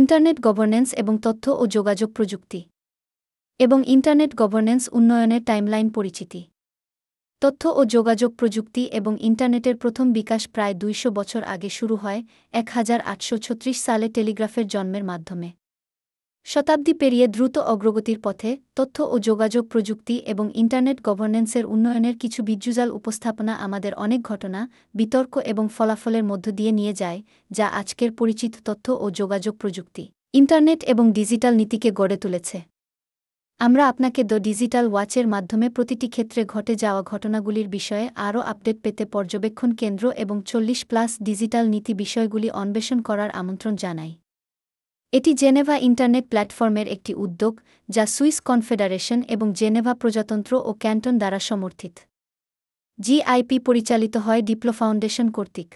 Internet governance এবং তথ্য ও যোগাযোগ প্রযুক্তি এবং ইন্টারনেট গভর্নেন্স উন্নয়নের টাইমলাইন পরিচিতি। তথ্য ও যোগাযোগ প্রযুক্তি এবং ইন্টারনেটের প্রথম বিকাশ প্রায় দুইশো বছর আগে শুরু হয়, এক হাজার আটশো ছত্রিশ সালে টেলিগ্রাফের জন্মের মাধ্যমে। শতাব্দী পেরিয়ে দ্রুত অগ্রগতির পথে তথ্য ও যোগাযোগ প্রযুক্তি এবং ইন্টারনেট গভর্নেন্সের উন্নয়নের কিছু বিজ্জুজাল উপস্থাপনা আমাদের অনেক ঘটনা, বিতর্ক এবং ফলাফলের মধ্য দিয়ে নিয়ে যায়, যা আজকের পরিচিত তথ্য ও যোগাযোগ প্রযুক্তি, ইন্টারনেট এবং ডিজিটাল নীতিকে গড়ে তুলেছে। আমরা আপনাকে দ্য ডিজিটাল ওয়াচের মাধ্যমে প্রতিটি ক্ষেত্রে ঘটে যাওয়া ঘটনাগুলির বিষয়ে আরও আপডেট পেতে পর্যবেক্ষণ কেন্দ্র এবং চল্লিশ প্লাস ডিজিটাল নীতি বিষয়গুলি অন্বেষণ করার আমন্ত্রণ জানাই। এটি জেনেভা ইন্টারনেট প্ল্যাটফর্মের একটি উদ্যোগ, যা সুইস কনফেডারেশন এবং জেনেভা প্রজাতন্ত্র ও ক্যান্টন দ্বারা সমর্থিত। জিআইপি পরিচালিত হয় ডিপ্লো ফাউন্ডেশন কর্তৃক।